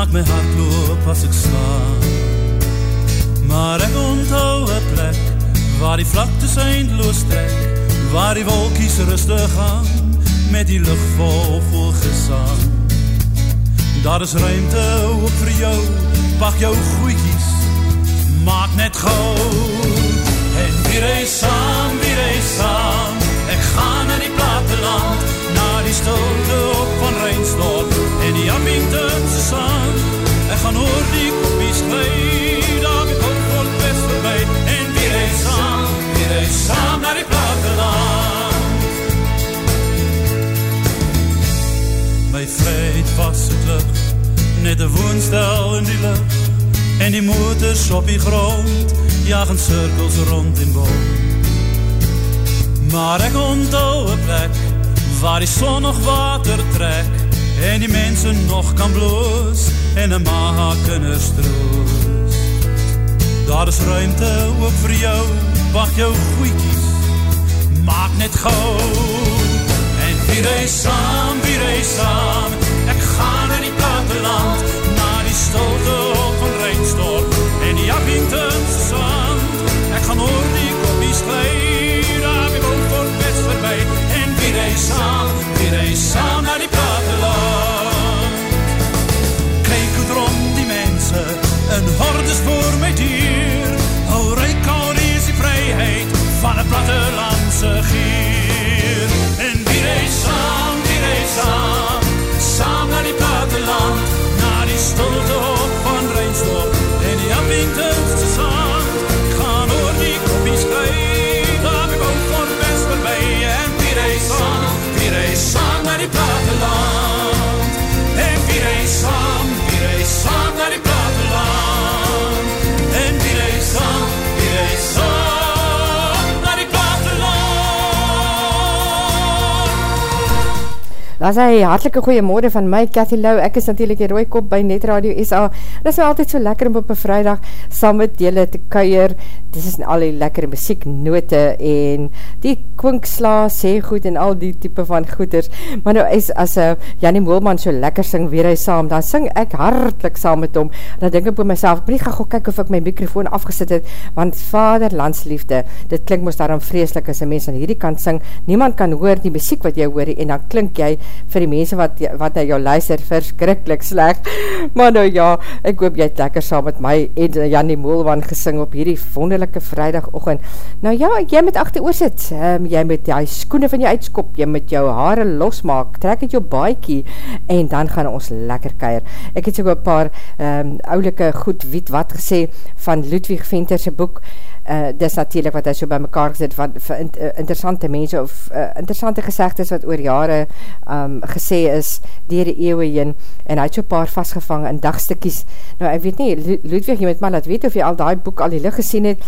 maak my hart loop as ek slaan. Maar ek onthou een plek, waar die vlaktes eindloos trek, waar die wolkies rustig gaan, met die lucht vol vol gesang. Daar is ruimte ook vir jou, pak jou goeikies, maak net gauw. En wie reis saam, wie reis saam, ek ga na die platteland, na die stilte op van Rijnsdorp, en die Abingtonse ek op voor het best voorbij, en wie reis saam, wie reis saam na die platteland. My vryheid was het lucht, net een woonstel in die lucht, en die motors op die grond, jagen cirkels rond in boom. Maar ek onthou een plek, waar die son nog water trek, en die mensen nog kan bloos, en een maha kunnen stroos. Daar is ruimte ook vir jou, wacht jou goeikies, maak net gauw. En wie reis saam, wie reis saam, ek ga na die platteland, na die stilte op van Rijnstorp, en die Abingtonse sand. Ek gaan oor die koppies kleid, daar ek ook voor best voorbij, en wie reis saam, wie reis saam en hordes voor my dier, Daar sê hartelike goeiemorgen van my, Cathy Lau, ek is natuurlijk die rooikop by Net Radio SA, dit is my altyd so lekker om op een vrijdag saam met julle te kuier, dit is al die lekkere muzieknote en die kwinksla, sê goed en al die type van goeders, maar nou is as uh, Jannie Moelman so lekker sing weer hy saam, dan sing ek hartelik saam met hom, dan denk ek by myself, ek moet nie gaan kyk of ek my microfoon afgesit het, want vader landsliefde, dit klink moest daarom vreselik as een mens aan hierdie kant sing, niemand kan hoor die muziek wat jy hoor, en dan klink jy vir die mense wat, wat na jou luister, verskrikkelijk sleg, maar nou ja, ek hoop jy het lekker saam met my en Jannie Moelman gesing op hierdie wonderlijke vrijdagochtend, nou ja, jy moet achter oor sit, um, jy moet die skoene van jou uitskop, jy moet jou haare losmaak, trek het jou baiekie, en dan gaan ons lekker keir. Ek het so een paar um, oulike goed wiet wat gesê, van Ludwig Venterse boek, uh, dis natuurlijk wat hy so by mekaar gezet, van, van uh, interessante mense, of uh, interessante gezegdes wat oor jare um, gesê is, dier die eeuwe heen, en hy het so paar vastgevang in dagstukkies, nou ek weet nie, Ludwig, jy moet maar laat weet of jy al die boek al die licht gesien het,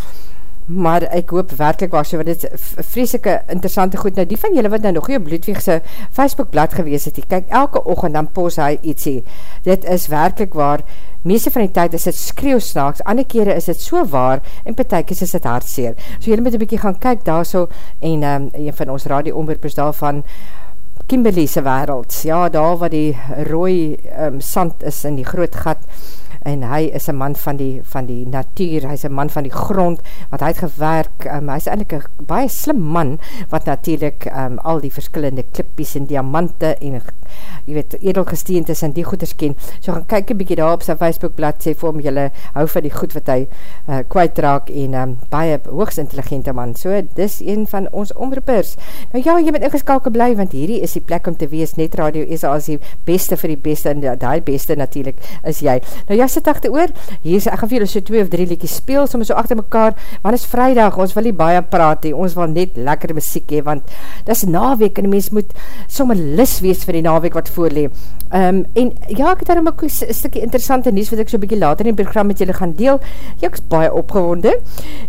maar ek hoop werkelijk waar so, want dit is vreselike interessante goed, nou die van julle wat nou nog nie op Ludwigse Facebookblad gewees het, die kyk elke oogend dan pos hy ietsie, dit is werkelijk waar, meeste van die tyd is dit skreeuw snaaks, ander kere is dit so waar, en betekens is dit hartseer, so julle moet een bykie gaan kyk daar so, en um, een van ons radioomroep is daar van, Kimberleyse wereld, ja, daar waar die rooi um, sand is in die groot gat, en hy is een man van die, van die natuur, hy is een man van die grond, wat hy het gewerk, um, hy is eindelijk een baie slim man, wat natuurlijk um, al die verskillende klippies en diamante en, jy weet, edelgesteend is en die goeders ken, so gaan kyk een bykie daar op sy Facebookblad, sê vir hom, jylle hou van die goed wat hy uh, kwijtraak, en um, baie hoogst intelligente man, so, dis een van ons omroepers. Nou ja, jy moet ingeskalke bly, want hierdie is die plek om te wees, net radio is as die beste vir die beste, en die beste natuurlijk is jy. Nou ja, sit achter oor, hier is, ek gaan vir julle so twee of drie liedjes speel, soms so achter mekaar, want is vrijdag, ons wil nie baie praat, he, ons wil net lekker muziek hee, want dit is naweek, en die mens moet sommer lis wees vir die naweek wat voorlee. Um, en ja, ek het daarom ook een stukje interessante nieuws, wat ek so bykie later in die program met julle gaan deel, ja, ek is baie opgewonde,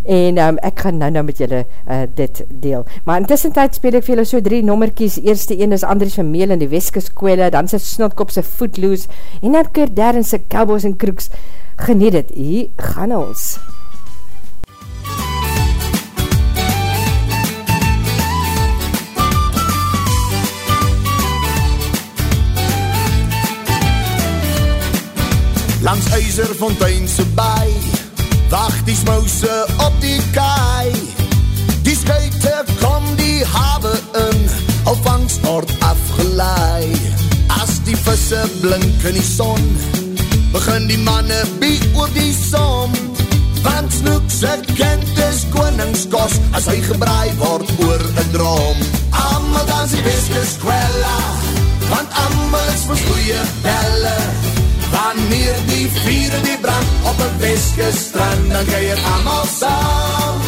en um, ek gaan nou nou met julle uh, dit deel. Maar in tussentijd speel ek vir julle so drie nommerkies, eerste een is Andries Vermeel in die Weskeskwele, dan sy Snotkopse Footloose, en dan keer derde sy Cowboys en Brooks. Geniet het, hier gaan ons. Langs Uizerfonteinse baai Wacht die smouse op die kaai Die skuite kom die hawe in Al vangst word afgelaai As die visse blink in die son Begin die manne bied oor die som. Want snoek sy kind is koningskos As hy gebraai word oor een drom Amal dan sy weskes kwella Want amal is vir goeie belle. Wanneer die vier die brand op een weskes strand Dan jy amal saam.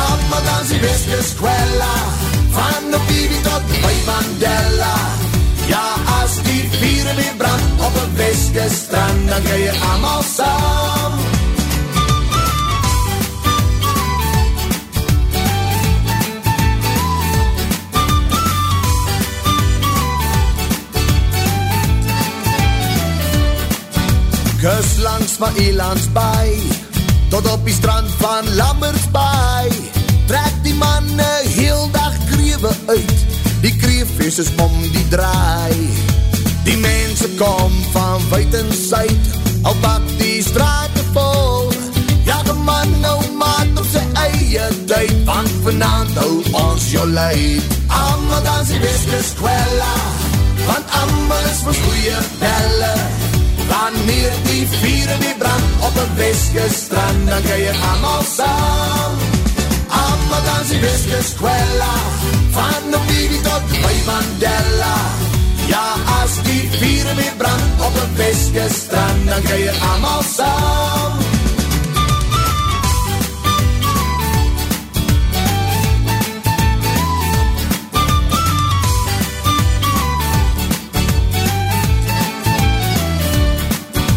Amal dan sy weskes kwella Van de bibi tot by Mandela Ja, as die vier die brand op een weskes strand Dan kan jy amal saam. Kus langs van Elands baai Tot op die strand van Lammerts baai Trek die manne heel dag krewe uit Die kreefjes is om die draai. Die mense kom van weit en suid Al bak die straat vol. Ja die man nou maat op sy eie tyd Want vanavond hou ons jou leid. Amal dan sy weskes kwella Want amal is vir goeie belle Wanneer die vier in die brand op een weske strand, dan kan je allemaal saam. Allemaal dan die weske skwella, van de bibi tot by Mandela. Ja, as die vier die brand op een weske strand, dan kan je allemaal saam.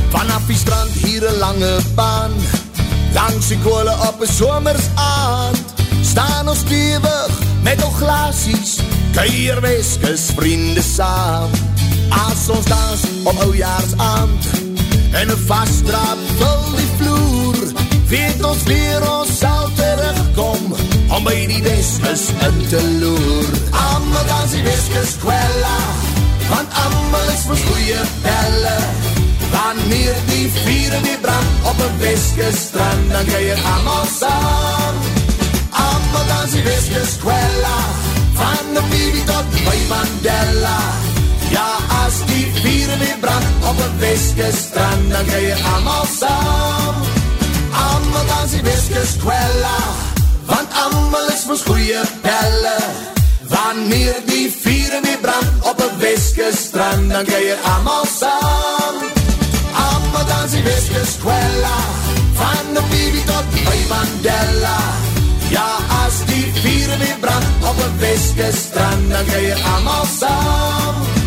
Vanaf die strand hier een lange baan Langs die koole op een zomers aand Staan ons stevig met ons glaasies Keierweskes vriende saam. As ons dans op oujaars aand En een vastdraad vul die vloer Weet ons weer ons sal terugkom Om by die weskes in te loer. Amal dans die weskes kwella Want amal is vir goeie belle Wanneer die vier in die brand op een weske strand, dan kan je allemaal saam. Dan die weske skwella, van de bibi tot by Mandela. Ja, as die vier in die brand op een weske strand, dan kan je allemaal saam. Allemaal dan die weske skwella, want allemaal is vir goeie belle. Wanneer die vier in die brand op een weske strand, dan kan je allemaal saam. Allemaal dans die weske skwella Van de bibi tot by Mandela Ja, die vier weer brand op een weske strand Dan kan je allemaal saam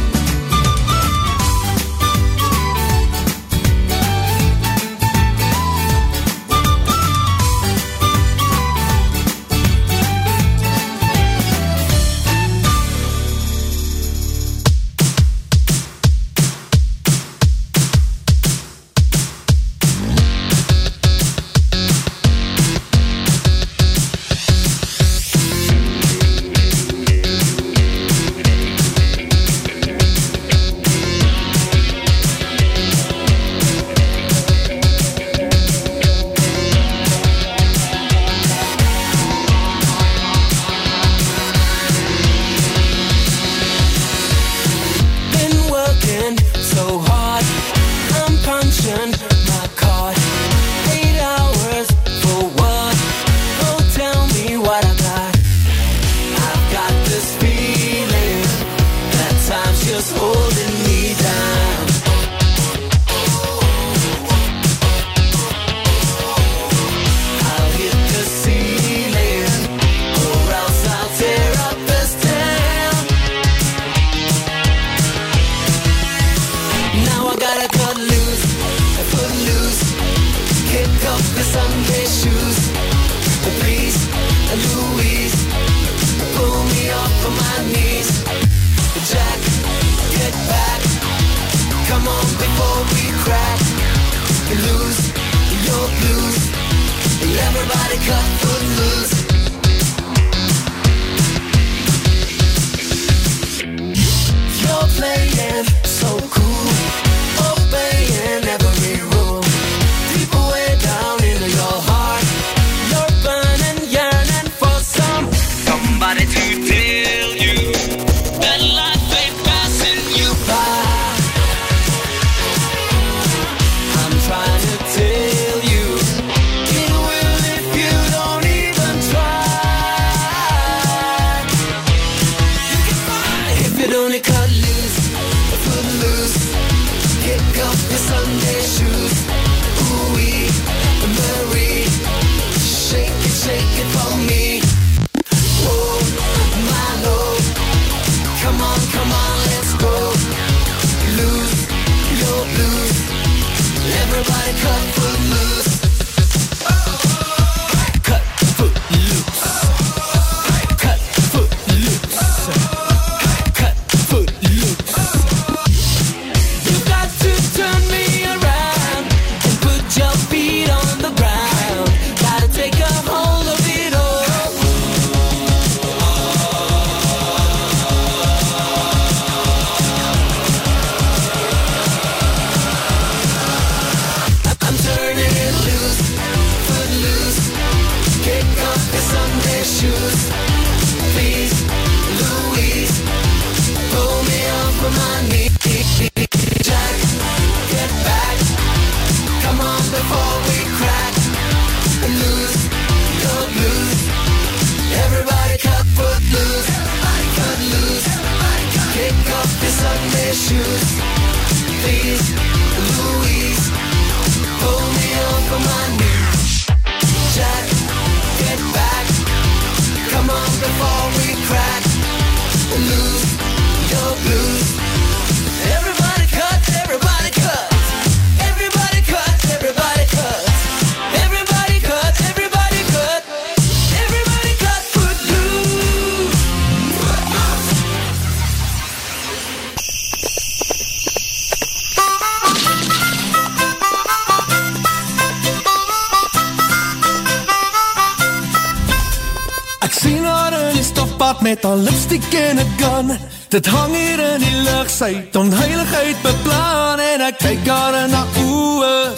besigheid beplan en ek kyk haar in haar oë,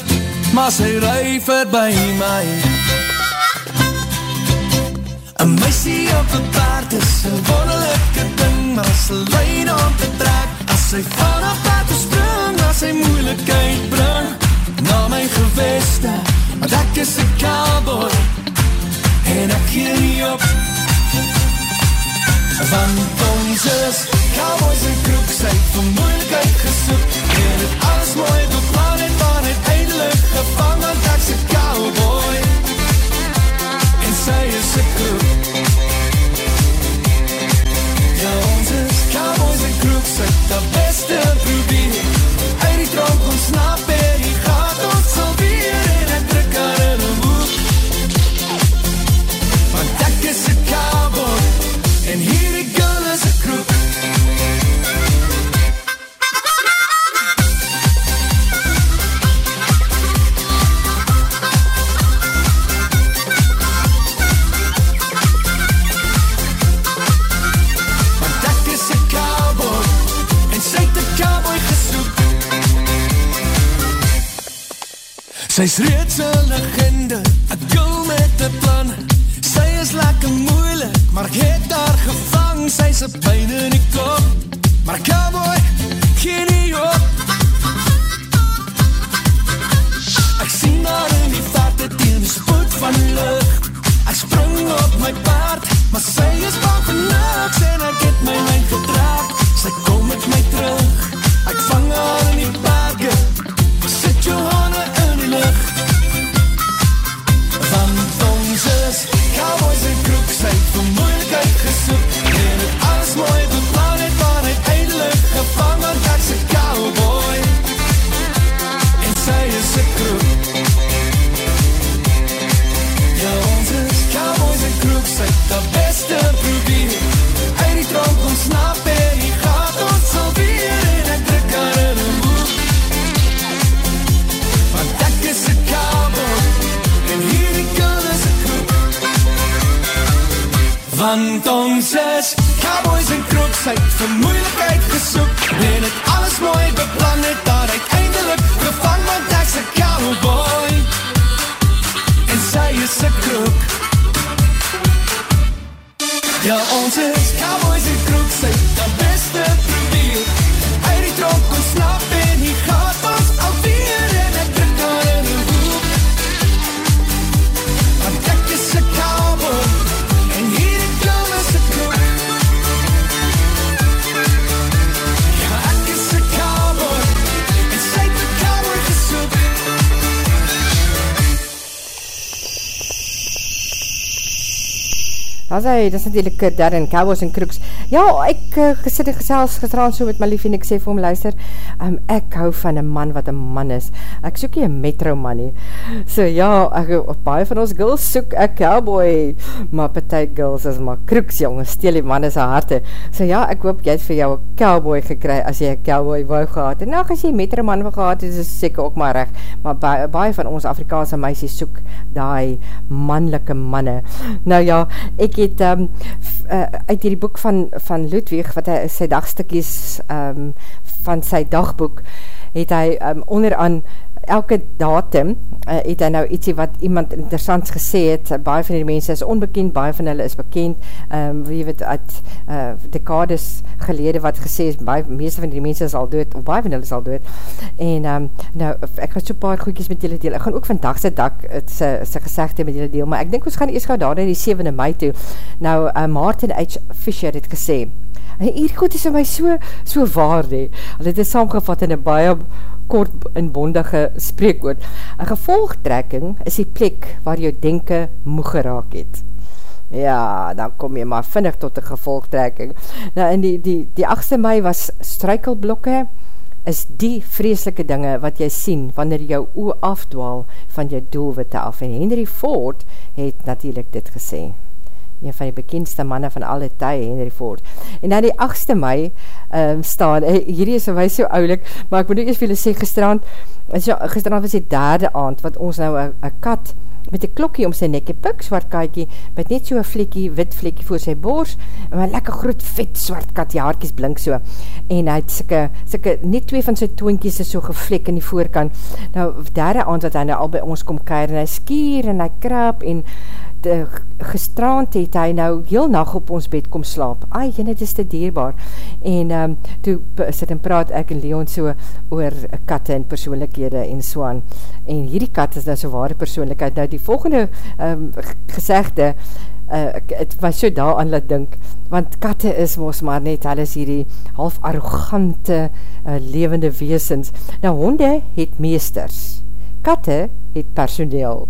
maar sy ry verby my. 'n Meisie op 'n paard is 'n wonderlike ding, maar sy lyn om te trek. As sy van haar paard spring, dan sy moeilikheid bring na my geweste, want ek is 'n cowboy en ek gee nie op. Want ons is cowboys en kroeg sy vermoeilikheid gesoek en het alles mooi bepaal Sy's reeds 'n Want cowboys en crooks Hy het vir moeilikheid gesoek En het alles mooi beplan Het daar uiteindelik vervang mijn ek's a cowboy. En zij is a crook Ja, onze cowboys en crooks Hy het Dan sê dis natuurlijk Darren, Cowboys en Crooks. Ja, ek uh, gesit en gesels gestraan so met my lief en ek sê vir hom, luister, um, ek hou van een man wat een man is. Ek soek nie een metro man nie. So ja, ek, baie van ons girls soek ek cowboy, maar partij girls is maar Crooks, jongen, steel die man is haar harte. So ja, ek hoop jy het vir jou een cowboy gekry as jy een cowboy wou gehad. En nou, as jy metro man wou gehad, is dit seker ook maar recht. Maar baie, baie van ons Afrikaanse meisies soek die manlike manne. Nou ja, ek het um, uh, uit die boek van, van Ludwig, wat hy sy dagstukkies um, van sy dagboek, het hy um, onderaan elke datum uh, het hy nou ietsie wat iemand interessants gesê het, baie van die mense is onbekend, baie van hulle is bekend, um, wie weet uit uh, dekades gelede wat gesê is, baie, meeste van die mense is al dood, of baie van hulle is al dood, en um, nou, ek gaan so paar goedkies met julle deel, ek gaan ook vandag sy dak, sy, sy gezegde met julle deel, maar ek denk ons gaan eers gauw daar die 7e mei toe, nou, uh, Martin H. Fisher het gesê, en hier goed is vir my so, so waarde, hulle het is saamgevat in een baie kort en bondige spreekwoord. Een gevolgtrekking is die plek waar jou denke moe geraak het. Ja, dan kom jy maar vinnig tot die gevolgtrekking. Nou, in die, die, die 8e mei was struikelblokke, is die vreselike dinge wat jy sien wanneer jou oe afdwaal van jou doelwitte af. En Henry Ford het natuurlijk dit gesê een van die bekendste manne van alle tye, Henry Ford. En dan die 8ste mei um, staan, uh, hierdie is vir my so oulik, maar ek moet ook eens vir julle sê, gisterand, gisterand was die derde aand, wat ons nou een kat met die klokkie om sy nekkie, pik swart kaaikie, met net so een vlekkie, wit vlekkie voor sy boors, en een lekker groot vet swart kat, die haarkies blink so, en hy het syke, syke, net twee van sy toonkies is so gevlek in die voorkant, nou, derde aand wat hy nou al by ons kom keir, en hy skier, en hy krap, en de, gestraand het hy nou heel nacht op ons bed kom slaap. Ai, jyne, dit is te dierbaar. En um, toe sit en praat ek en Leon so oor katte en persoonlikhede en so aan. En hierdie kat is nou so ware persoonlikheid. Nou die volgende um, gezegde, uh, het was so daar aan laat dink, want katte is mos maar net, hulle is hierdie half arrogante uh, levende weesens. Nou honde het meesters, katte het personeel.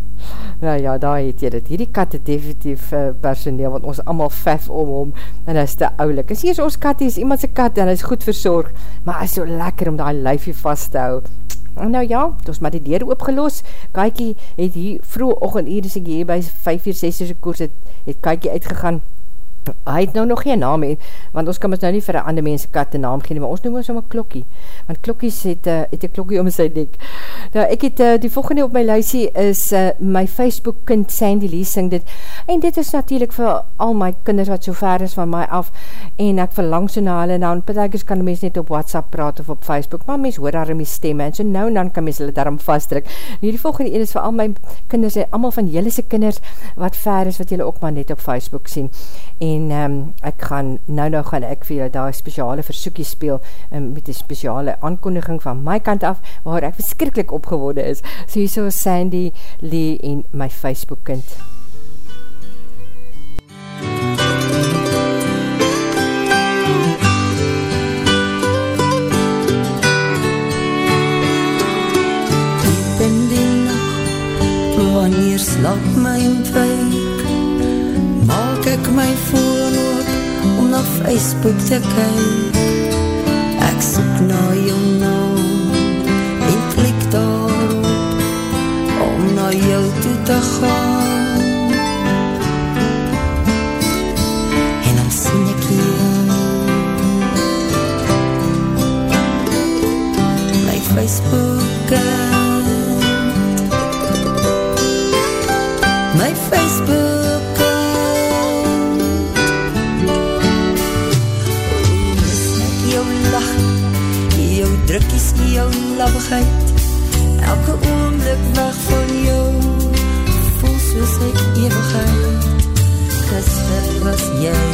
Nou ja, daar het jy dit. Hierdie kat het definitief uh, personeel, want ons allemaal vef om hom, en hy is te oulik. En sê, is ons kat, hy is iemand sy kat, en hy is goed verzorg, maar hy is so lekker om die lijfje vast te hou. En nou ja, het ons maar die deur opgelos, Kaikie het hier vroeg ochend hier, as ek hier by 5 uur, 6 uur koers het, het Kaikie uitgegaan, hy het nou nog geen naam heen, want ons kan ons nou nie vir een ander mense kat een naam gee, maar ons noem ons om een klokkie, want klokkies het, uh, het een klokkie om sy nek. Nou, ek het, uh, die volgende op my lysie is uh, my Facebook kind Sandy Lee sing dit, en dit is natuurlijk vir al my kinders wat so ver is van my af, en ek verlang so na hulle, nou, en betekens kan mens net op WhatsApp praat of op Facebook, maar mens hoor daar in my stemme, en so nou en dan kan mens hulle daarom vastdruk. Nou, die volgende een is vir al my kinders, en allemaal van jylle se kinders wat ver is, wat jylle ook maar net op Facebook sien, en um, ek gaan, nou nou gaan ek vir julle daar speciale versoekie speel um, met die speciale aankondiging van my kant af, waar ek verskrikkelijk opgeworde is. So hier so Sandy Lee en my Facebook kind. Wanneer slap my wijk maak ek my voor op om na Facebook te kyk. Ek soek na jou naam en klik daarop om na jou toe te gaan. En dan sien ek jou. My Facebook my drukkies jou labbigheid. Elke oomlik weg van jou. Voel soos ek eeuwigheid. Gister was jy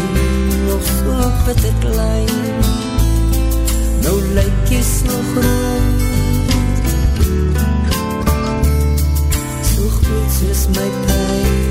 nog so pitte klein. Nou lyk jy so groot So goed soos my pijn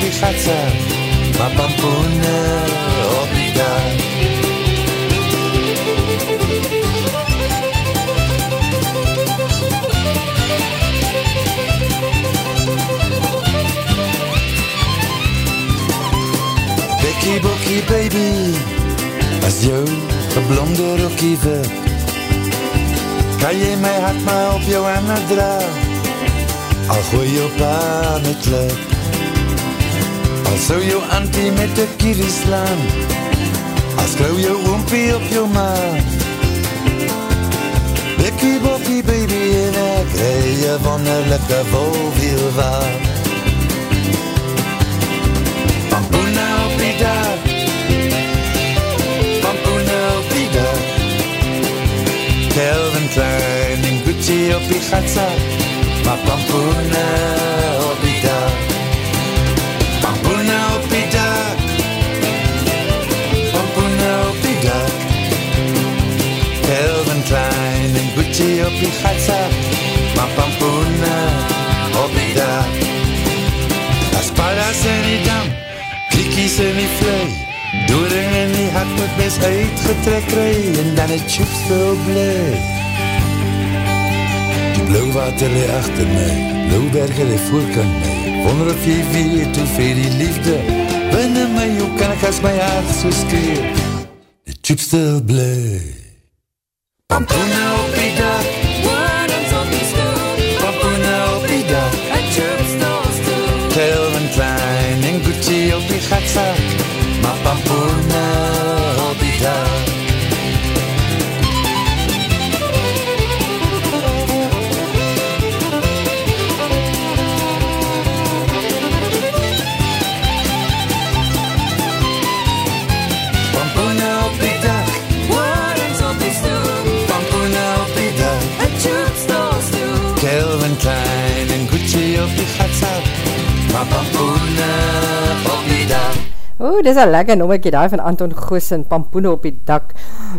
fijață Mama-mi pune daar Bikkie Bocky baby Als jou een blonde rockiever Kan je mij hart maar op jou en het draag Al goeie je op aan het leuk zo jouw auntie met de kiddies slaan. Als klauw je oompie op je maan. Bekkie boppie baby en ik krijg je van een lekker voorviel waar. Pampuna op die dag. Pampuna op die dag. Kelvin Klein en Gucci op die gatsa. Maar Pampuna ci opichаться Ma pampuna obida Aș pala să ni dam Kiki să ni Door een en die had me best uitgetrekken En dan het chips zo blij. Die blauw water ligt achter mij Blauwbergen ligt voorkant mij Wonder of je weet hoeveel die liefde Binnen mij, hoe kan ik als mijn hart zo schreeuwen De zo blij. Pampuna dis een lekker nommerkie daar van Anton Goos en Pampoene op die dak.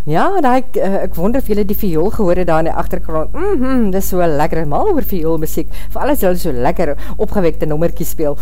Ja, daar, ek, uh, ek wonder of julle die viool gehoorde daar in die achtergrond. Mm -hmm, dis so lekker, mal oor viool muziek. Voor alles julle so lekker opgewekte nommerkie speel.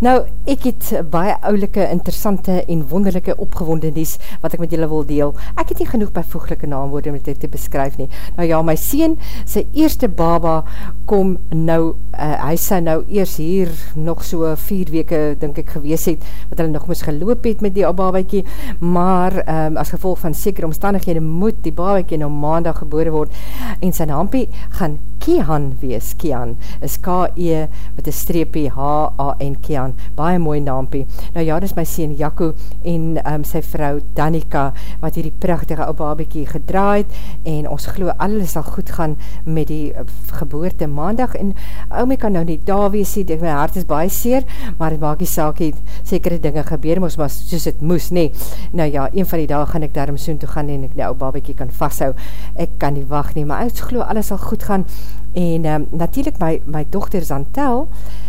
Nou, ek het baie oulike, interessante en wonderlijke opgewonde nies wat ek met julle wil deel. Ek het nie genoeg bijvoeglike naamwoorde om dit te beskryf nie. Nou ja, my sien, sy eerste baba kom nou, uh, hy sy nou eers hier nog so vier weke, denk ek, gewees het, wat hulle nog moes geloop het met die babiekie, maar um, as gevolg van sekere omstandighede moet die babiekie nou maandag gebore word, en sy naampie gaan Kian wees, Kian, is K-E met een streepie H-A-N Kian, baie mooi naampie. Nou ja, dis my sien Jaco en um, sy vrou Danika, wat hier die prachtige ou babiekie gedraaid, en ons glo alles sal goed gaan met die uh, geboorte maandag, en oumie kan nou nie daar wees, die, my hart is baie seer, maar het maak die saak het sekere dinge gebeur, moes maar soos het moes, nee. Nou ja, een van die dag gaan ek daarom soon toe gaan, en ek die ou babiekie kan vasthou, ek kan nie wacht nie, maar ek glo alles sal goed gaan, en um, natuurlijk my, my dochter Zantel,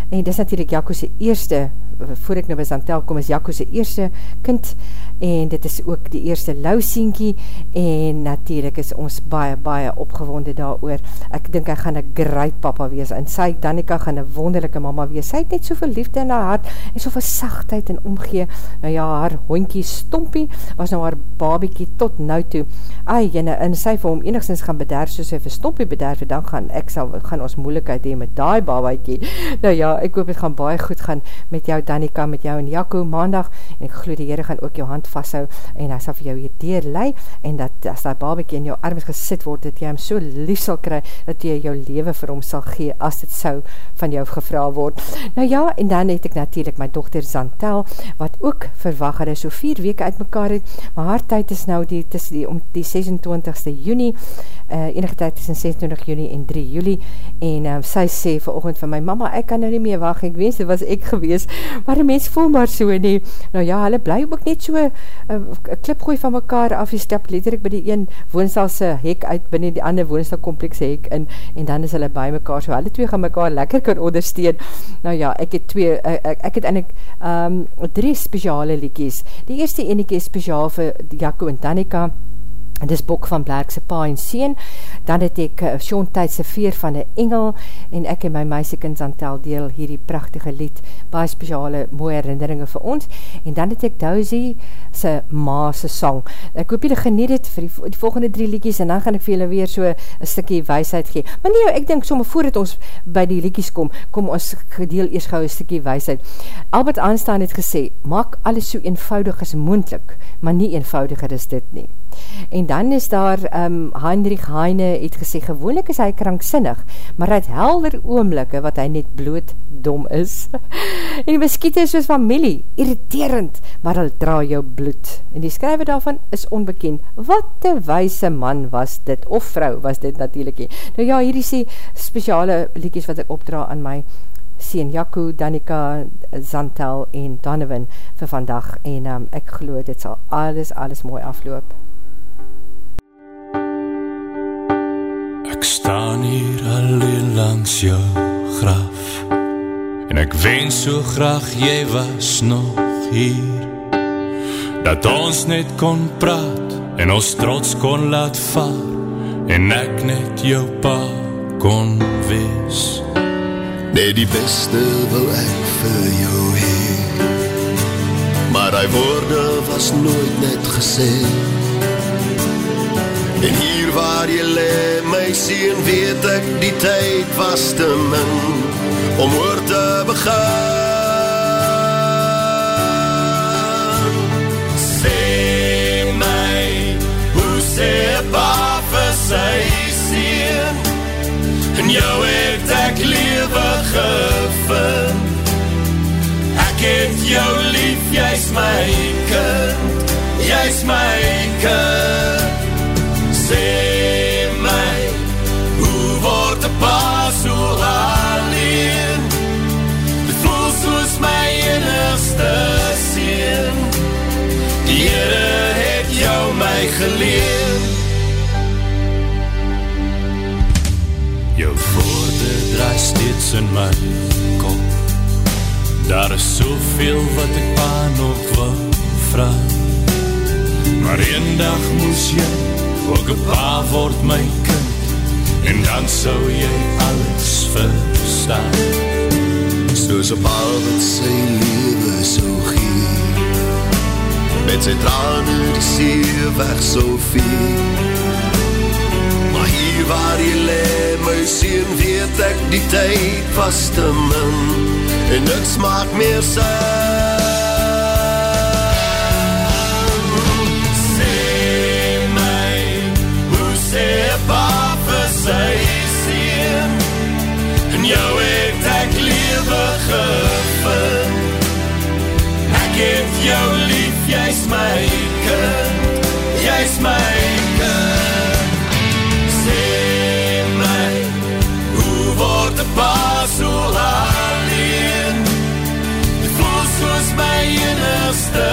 en dis natuurlijk Jaco's eerste, voor ek nou by Zantel kom, is Jaco's eerste kind, en dit is ook die eerste lausienkie, en natuurlijk is ons baie, baie opgewonde daar oor. Ek dink hy gaan een great papa wees, en sy, Danika, gaan een wonderlijke mama wees. Sy het net soveel liefde in haar hart, en soveel sachtheid en omgee. Nou ja, haar hondkie Stompie, was nou haar babiekie tot nou toe. Ai, jyne, en sy vir hom enigszins gaan bederf, soos hy vir Stompie bederf, dan gaan ek sal, gaan ons moeilikheid heen met die babiekie. Nou ja, ek hoop het gaan baie goed gaan met jou Danika, met jou en Jaco maandag, en ek geloof die Heere gaan ook jou hand vasthou en hy sal vir jou hier deur lei en dat as die babiekie in jou arms gesit word, dat jy hom so lief sal kry, dat jy jou leven vir hom sal gee, as dit sou van jou gevra word. Nou ja, en dan het ek natuurlijk my dochter Zantel, wat ook verwag het, so vier weke uit mekaar het, maar haar tyd is nou die, tis die, om die 26ste juni, uh, enige tyd tussen 26 juni en 3 juli, en uh, sy sê verochend van my, mama, ek kan nou nie meer wacht, ek wens, dit was ek gewees, maar die mens voel maar so nie, nou ja, hulle bly ook net so, uh, klip gooi van mekaar af, jy stap letterlijk by die een woonstalse hek uit, binnen die ander woonstalkomplekse hek in, en dan is hulle by mekaar, so hulle twee gaan mekaar lekker kan ondersteun. Nou ja, ek het twee, ek, ek het eindelijk um, drie speciale liekies. Die eerste eneke is speciaal vir Jaco en Danika, en dis Bok van Blerkse pa en sien, dan het ek uh, Sean Tijdse veer van die engel, en ek en my meisiekind Zantel deel hierdie prachtige lied, baie speciale mooie herinneringe vir ons, en dan het ek Dousie sy maase song. Ek hoop julle geniet het vir die, die volgende drie liedjes, en dan gaan ek vir julle weer so een stukkie weisheid gee. Maar nee, ek denk somme voordat ons by die liedjes kom, kom ons gedeel eers gauw een stukkie weisheid. Albert Aanstaan het gesê, maak alles so eenvoudig as moendlik, maar nie eenvoudiger is dit nie. En dan is daar, um, Heinrich Heine het gesê, gewoonlik is hy kranksinnig, maar het helder oomlikke wat hy net bloot dom is. en die beskiete is soos familie, irriterend, maar hy dra jou bloed. En die skryver daarvan is onbekend. Wat te wijse man was dit, of vrou was dit natuurlijk. Nou ja, hier is die speciale liedjes wat ek opdra aan my sien Jaco, Danika, Zantel en Donovan vir vandag en um, ek geloof dit sal alles, alles mooi afloop. Ek staan hier alleen langs jou graf. En ek wens so graag jy was nog hier. Dat ons net kon praat En ons trots kon laat vaar. En ek net jou pa kon wees. Nee die beste wil ek vir jou heen Maar die woorde was nooit net gesê En hier waar jy le, my sien, weet ek die tyd was te min om oor te begin. Sê my, hoe sê pa vir sy sien, en jou het ek lewe gevind. Ek het jou lief, jy is my kind, jy is my kind. Sê my, hoe word die pa so alleen? Dit voel soos my enigste sien. Die Heere het jou my geleer. Jou woorde draai steeds in my kop Daar is soveel wat ek pa nog wil vraag Maar een dag moes jy ook een pa word my kind. En dan sou jy alles verstaan. Soos een pa wat sy leven so gee Met sy trane die see weg so veel Maar hier waar jy le, my sien weet ek die tyd vast te min. En niks maak meer sin jou het ek lewe gevind. Ek het jou lief, jy is my kind. Jy is my kind. Sê my, hoe word die pa so alleen? Voel soos my enigste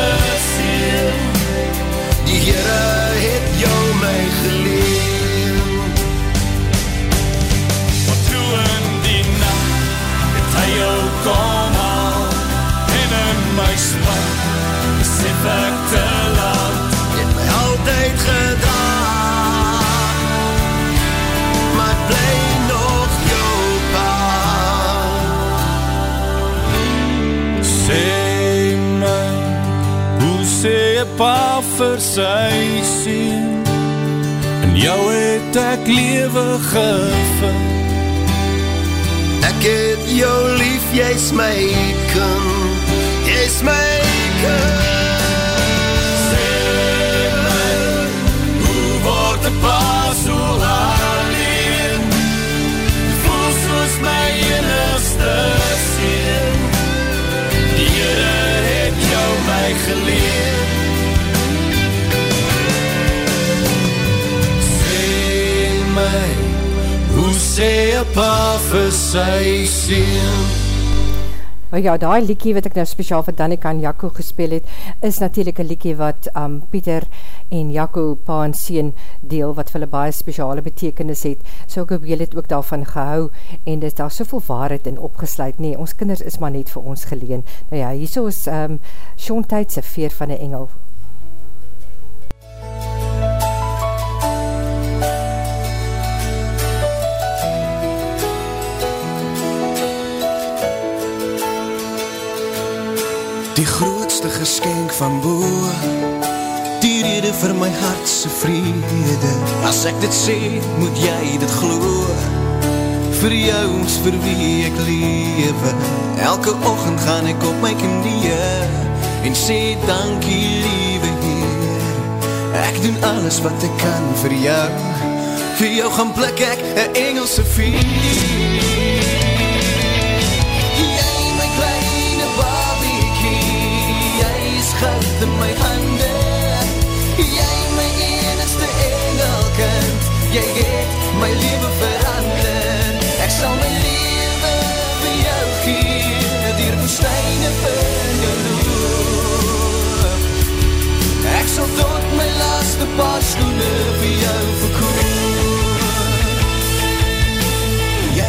vir sy sien En jou het ek lewe gevind Ek het jou lief, jy is my kind, jy is my kind. Sê my, hoe word die pa so alleen? Hoe sê jy pa vir sy sien? Oh ja, die liekie wat ek nou speciaal vir Danika en Jakko gespeel het, is natuurlijk een liekie wat um, Pieter en Jakko pa en sien deel, wat vir hulle baie speciale betekenis het. So ek hoop jy het ook daarvan gehou, en dit is daar soveel waarheid in opgesluit. Nee, ons kinders is maar net vir ons geleen. Nou ja, hier so is um, Sean Tijdse veer van een engel. Die grootste geskenk van boe Die rede vir my hartse vrede. As ek dit sê, moet jy dit glo. Vir jou is vir wie ek lewe. Elke ochend gaan ek op my knie En sê dankie liewe Heer. Ek doen alles wat ek kan vir jou. Vir jou gaan blik ek een Engelse vier Jy het my leven verander Ek sal my leven vir jou gee Dier woestijne vir jou loop Ek sal tot my laaste paar schoene vir jou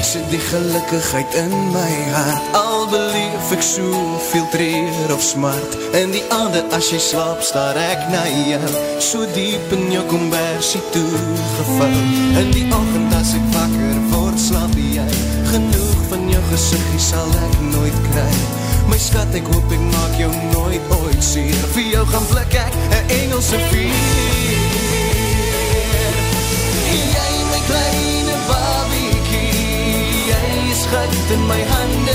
sit die gelukkigheid in my hart. Al beleef ek so veel treer of smart. In die ander as jy slaap staar ek na jou. So diep in jou conversie toegevou. In die ochend as ek wakker word slaap jy. Genoeg van jou gezichtje sal ek nooit kry. My skat ek hoop ek maak jou nooit ooit seer. Vir jou gaan blik ek een Engelse vier goud in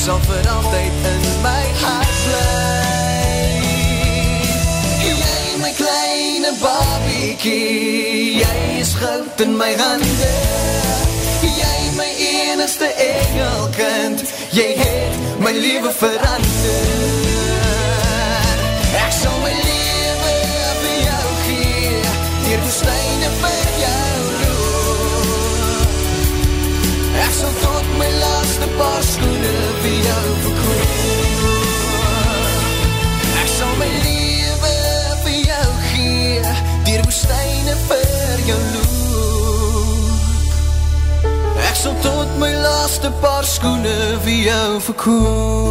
sal vir altyd in my hart bly. Jy my kleine babiekie, jy is goud in my hande. Jy my enigste engelkind, jy het my leven verander. Ek sal my leven vir jou gee, dier woestijne vir jou loop. Ek sal tot my laatste paar schoenen verkoop Ek sal my vir jou gee Dier woestijne vir jou loop. Ek sal tot my laaste paar skoene vir jou verkoop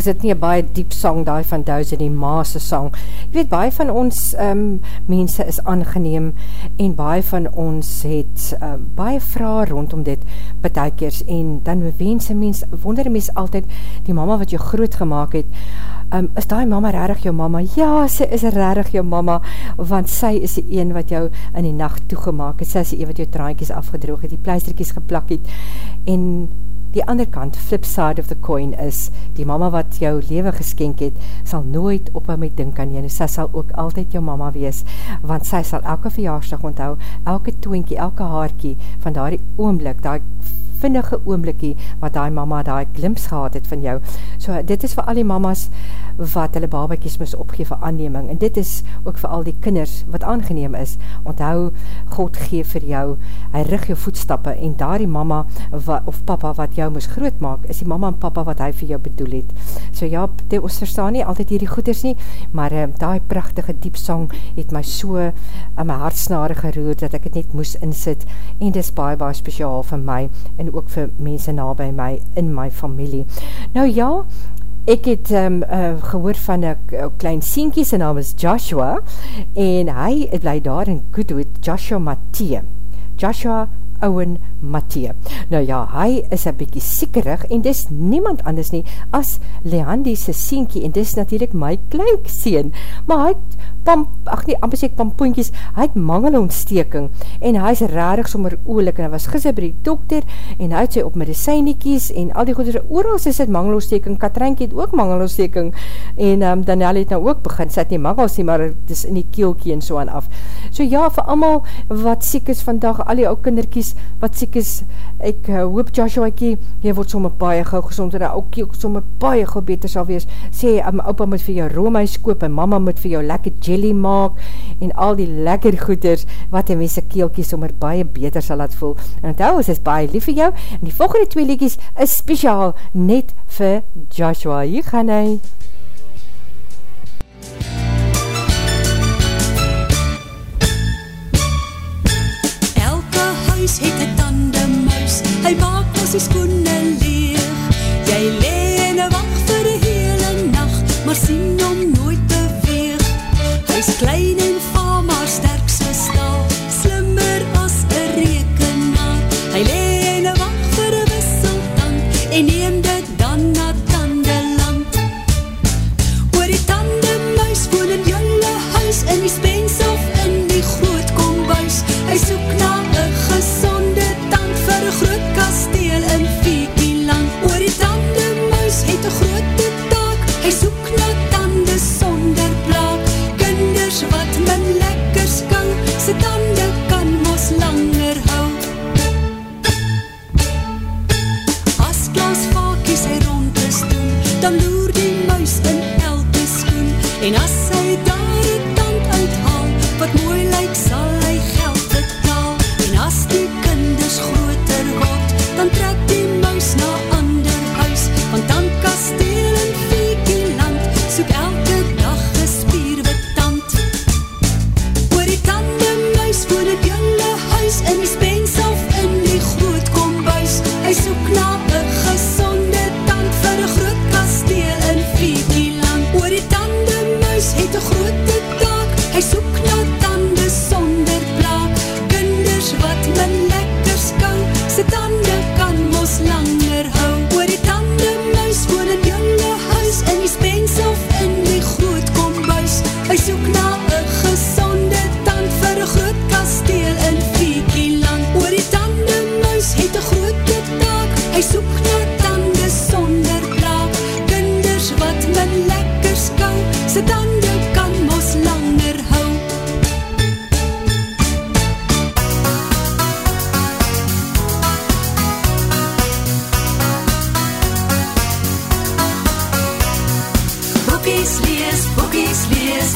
is dit nie baie diep song daai van Douse die Ma se song. Jy weet baie van ons um, mense is aangeneem en baie van ons het um, baie vrae rondom dit partykeers en dan wens 'n mens wonder 'n mens altyd die mamma wat jou groot gemaak het. Um, is daai mamma regtig jou mamma? Ja, sy is regtig jou mamma want sy is die een wat jou in die nag toegemaak het. Sy is die een wat jou traantjies afgedroog het, die pleistertjies geplak het en die ander kant, flip side of the coin is, die mama wat jou lewe geskenk het, sal nooit ophou met dink aan jou, sy sal ook altyd jou mama wees, want sy sal elke verjaarsdag onthou, elke toentjie, elke haartjie, van daardie oomblik, daai vinnige oomblikie wat die mama die glimps gehad het van jou. So dit is vir al die mamas wat hulle babakies mis opgee vir aanneming en dit is ook vir al die kinders wat aangeneem is. Onthou, God gee vir jou, hy rig jou voetstappe en daar die mama wat, of papa wat jou moes groot maak, is die mama en papa wat hy vir jou bedoel het. So ja, die, ons verstaan nie altyd hierdie goeders nie, maar uh, die prachtige diepsang het my so in my hartsnare geroer dat ek het net moes insit en dis baie baie speciaal vir my en ook vir mense na by my in my familie. Nou ja, ek het um, uh, gehoor van een klein sienkie, sy naam is Joshua en hy het bly daar in Goodwood, Joshua Matthee. Joshua Owen Matthee. Nou ja, hy is een bykie siekerig en dis niemand anders nie as Leandie sy sienkie en dis natuurlijk my klink sien. Maar hy het pam, ach nee, amper sê ek pampoentjies, hy het mangelontsteking, en hy is rarig sommer oorlik, en hy was gister by die dokter, en hy het sy op medicijniekies, en al die goeders, oorals is het mangelontsteking, Katrinkie het ook mangelontsteking, en um, Daniel het nou ook begin, sy het nie mangels nie, maar het is in die keelkie en so aan af. So ja, vir allemaal wat siek is vandag, al die ou kinderkies wat siek is, ek uh, hoop Joshua ekie, jy word sommer baie gauw gezond, en ook jy sommer baie gauw beter sal wees, sê, um, opa moet vir jou roomhuis koop, en mama moet vir jou lekker jelly maak en al die lekker goeders wat die mense keelkies sommer baie beter sal laat voel. En onthou, ons is baie lief vir jou en die volgende twee liedjies is speciaal net vir Joshua. Hier gaan hy. Elke huis het een tandemuis, hy maak ons die skoene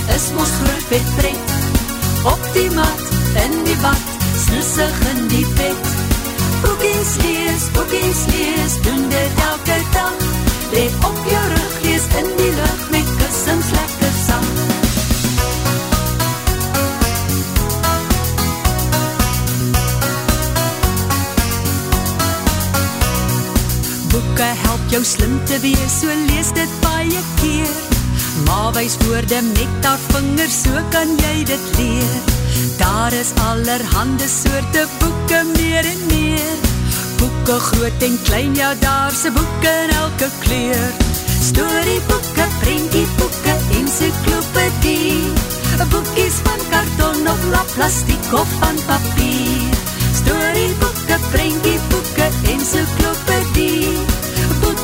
is mos groot met pret. Op die mat, in die bad, snoesig in die bed. Boekies lees, boekies lees, doen dit elke dag. Leef op jou rug, lees in die lucht, met kussens lekker sang. Boeke help jou slim te wees, so lees dit baie keer. Maar wees woorde met daar vingers, so kan jy dit leer. Daar is allerhande soorte boeke meer en meer. Boeke groot en klein, ja daar se boeke in elke kleur. Storyboeke, prentjieboeke, encyklopedie. Boekies van karton of lap plastiek of van papier. Storyboeke, prentjieboeke, encyklopedie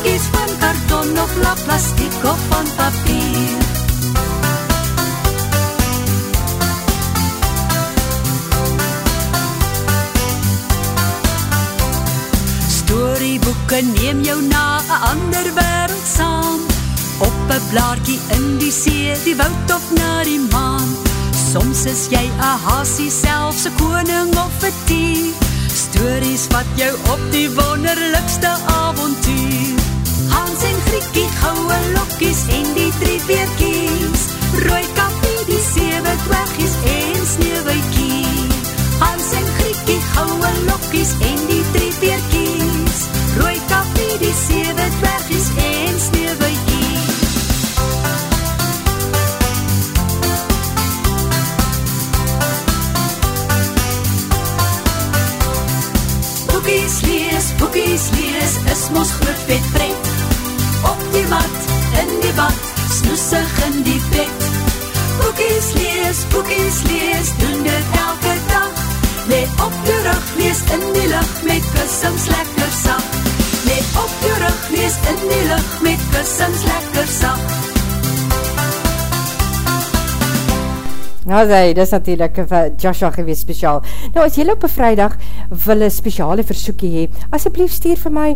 sakkies van karton of la plastiek of van papier. Storieboeke neem jou na 'n ander wêreld saam. Op 'n blaartjie in die see, die woud of na die maan. Soms is jy 'n hasie, selfs 'n koning of 'n dier. Stories wat jou op die wonderlikste avontuur Griekie, gouwe lokkies en die drie beerkies, rooi kapie, die sewe dwergies en sneeuweikie. Hans en Griekie, gouwe lokkies en die drie beerkies, rooi kapie, die sewe dwergies boekies lees, doen dit elke dag. Let op die rug, lees in die lucht, met kussings lekker sag. Let op die rug, lees in die lucht, met kussings lekker sag. Nou sê, dis natuurlijk vir Joshua gewees speciaal. Nou as jylle op een vrijdag wil een speciale versoekie hee, asjeblief stuur vir my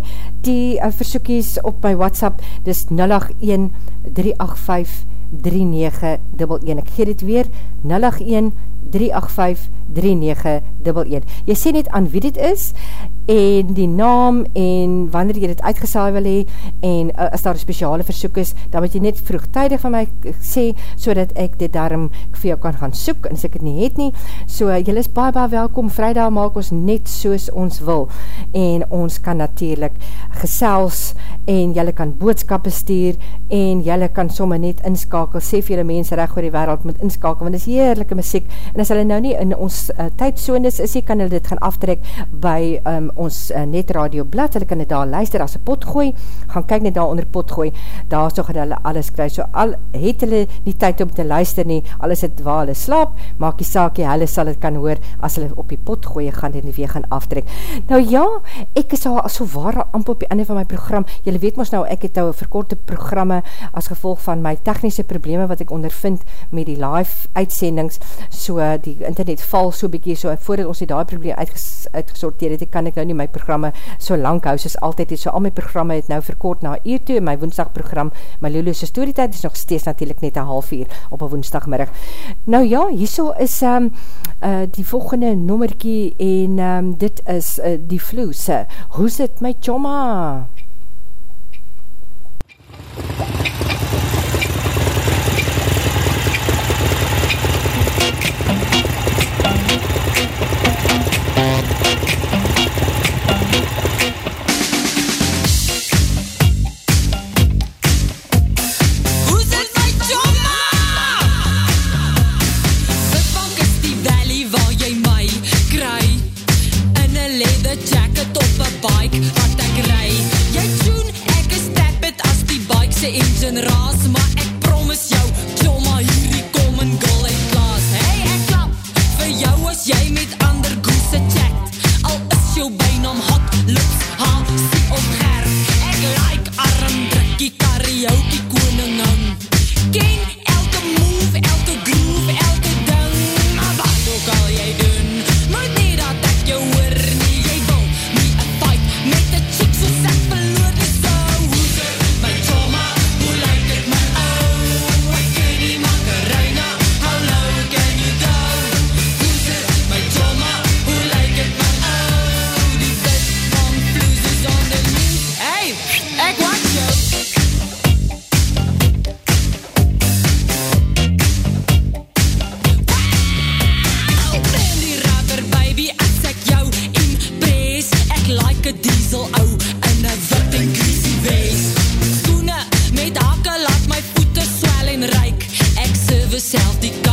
die uh, versoekies op my WhatsApp, dis 081 385 3911. Ek gee dit weer, 081 385 3911. Jy sê net aan wie dit is, en die naam en wanneer jy dit uitgesaai wil hee en uh, as daar speciale versoek is, dan moet jy net vroegtijdig van my sê, so dat ek dit daarom vir jou kan gaan soek, en as ek het nie het nie, so uh, jylle is baie baie welkom, vrijdag maak ons net soos ons wil, en ons kan natuurlijk gesels, en jylle kan boodskappe stuur, en jylle kan somme net inskakel, sê vir jylle mense recht oor die wereld moet inskakel, want dit is heerlijke muziek, en as hulle nou nie in ons uh, tydsones is, jy kan hulle dit gaan aftrek by um, ons uh, net radio blad, hulle kan dit daar luister as pot gooi, gaan kyk net daar onder pot gooi, daar so gaan hulle alles kry, so al het hulle nie tyd om te luister nie, alles het waar hulle slaap, maak die saakie, hulle sal het kan hoor, as hulle op die pot gooi gaan en weer gaan aftrek. Nou ja, ek is al so waar amp op die einde van my program, julle weet ons nou, ek het nou verkorte programme as gevolg van my technische probleme wat ek ondervind met die live uitsendings, so die internet val so bykie, so voordat ons die daai probleem uitges, uitgesorteer het, kan ek nou nie my programme so lang hou, soos altyd het, so al my programme het nou verkort na uur toe, my woensdag program, my Lulu's storytijd is nog steeds natuurlijk net een half uur op een woensdagmiddag. Nou ja, hierso is um, uh, die volgende nommerkie, en um, dit is uh, die vloes, hoe sit my choma? engine Ek serve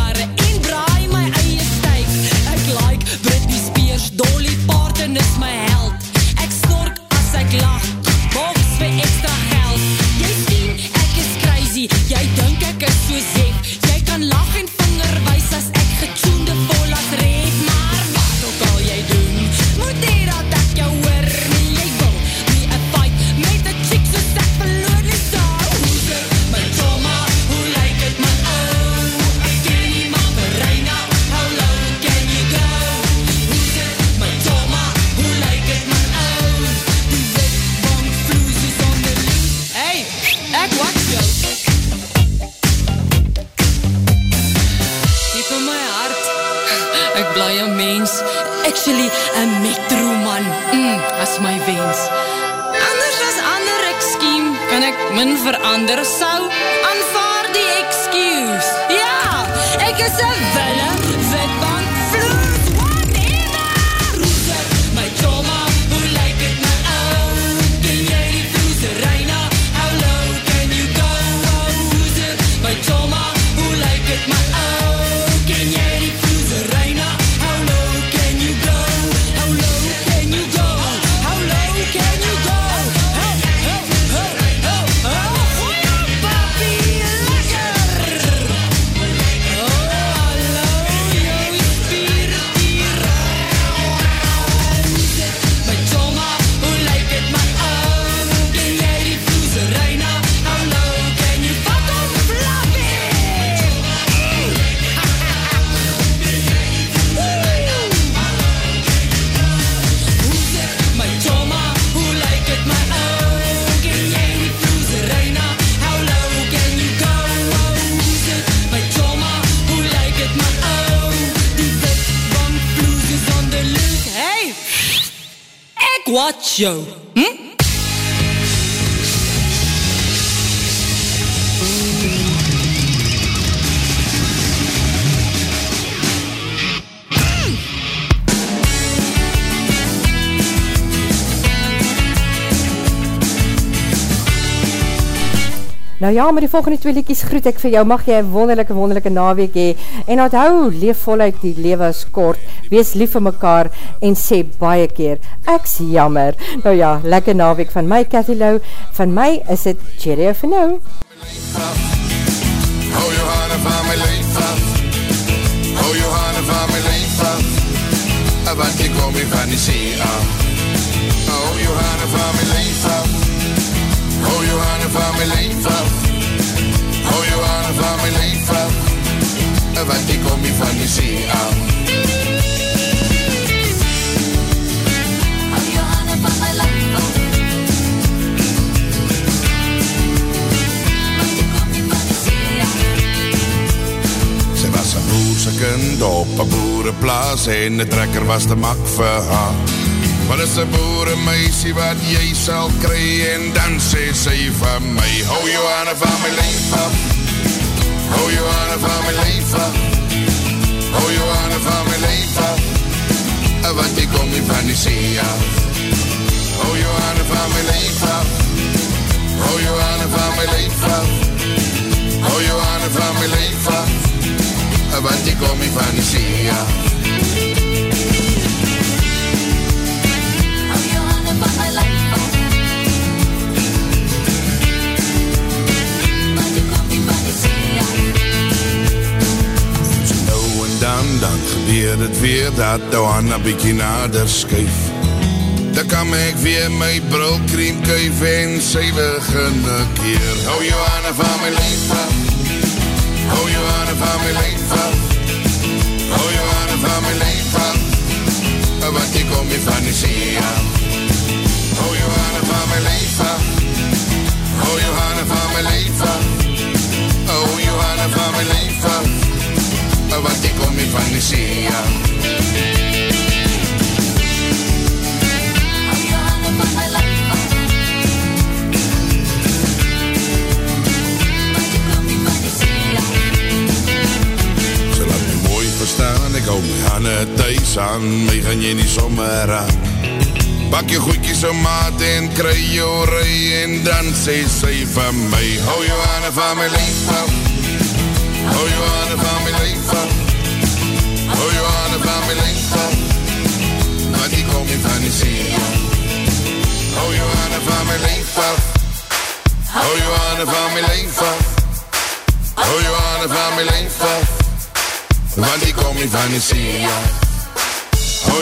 watch. Hmm? Nou ja, met die volgende twee liedjies groet ek vir jou, mag jy wonderlijke, wonderlijke naweek hee, en onthou, leef voluit die lewe is kort, wees lief vir mekaar, en sê baie keer, ek's jammer. Nou ja, lekker naweek van my, Cathy Lou, van my is het cheerio vir nou. Hou jou handen van my leef af. Hou jou handen van my leef af. Want ek kom hier van die see af. Hou jou handen van my van die see af Sy was een boerse kind op een boerenplaas en die trekker was te mak vir haar. Maar is een boerenmeisie wat jy sal kry en dan sê sy van my, hou jou handen van my leef af, hou jou handen van my hou jou handen van my af, want ek kom nie van die see af. Hou jou handen van my hou jou handen van my hou jou handen van my af, want ek kom nie van die see af. Dan gebeur het weer dat Johanna bykie nader skuif. Dan kan ek weer my brilkriem kuif en sy begin een keer. Hou Johanna van my leef af, hou Johanna van my leef af, hou Johanna van my leef af, want ek kom nie van die see af. Hou Johanna van my leef af, hou Johanna van my leef af, hou Johanna van my leef af, want ek kom nie van die see af. Hou jou handen van my leef af Want ek kom nie van my mooi verstaan, ek hou my handen thuis aan, my gaan jy nie sommer raak. Pak jou goedkies om maat en kry jou rui en dan sê sy van my, hou jou handen van my leef af, hou jou handen van my leef af, hou jou handen van my leef af, want die kom nie van die see af. Hou jou handen van my leef af, hou jou handen van my leef af, hou jou handen van my leef af, want die kom nie van die see af. Hou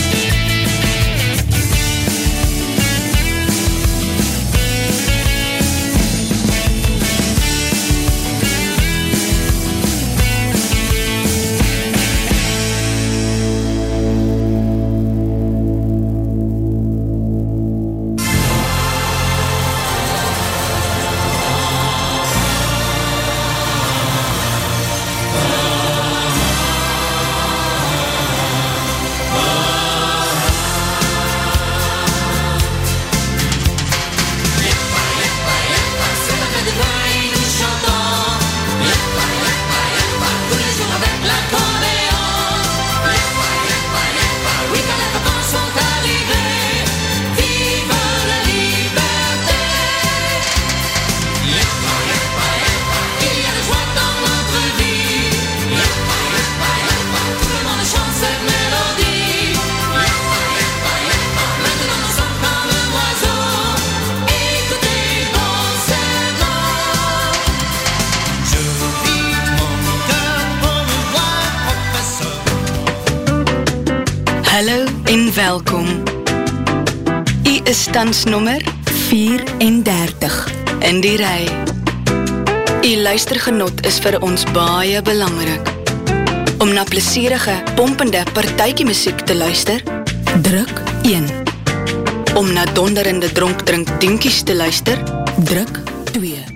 U is stansnommer 34 in die rij. U luistergenot is vir ons baie belangrik. Om na plesierige, pompende partijkiemuziek te luister, druk 1. Om na donderende dronkdrink dinkies te luister, druk 2.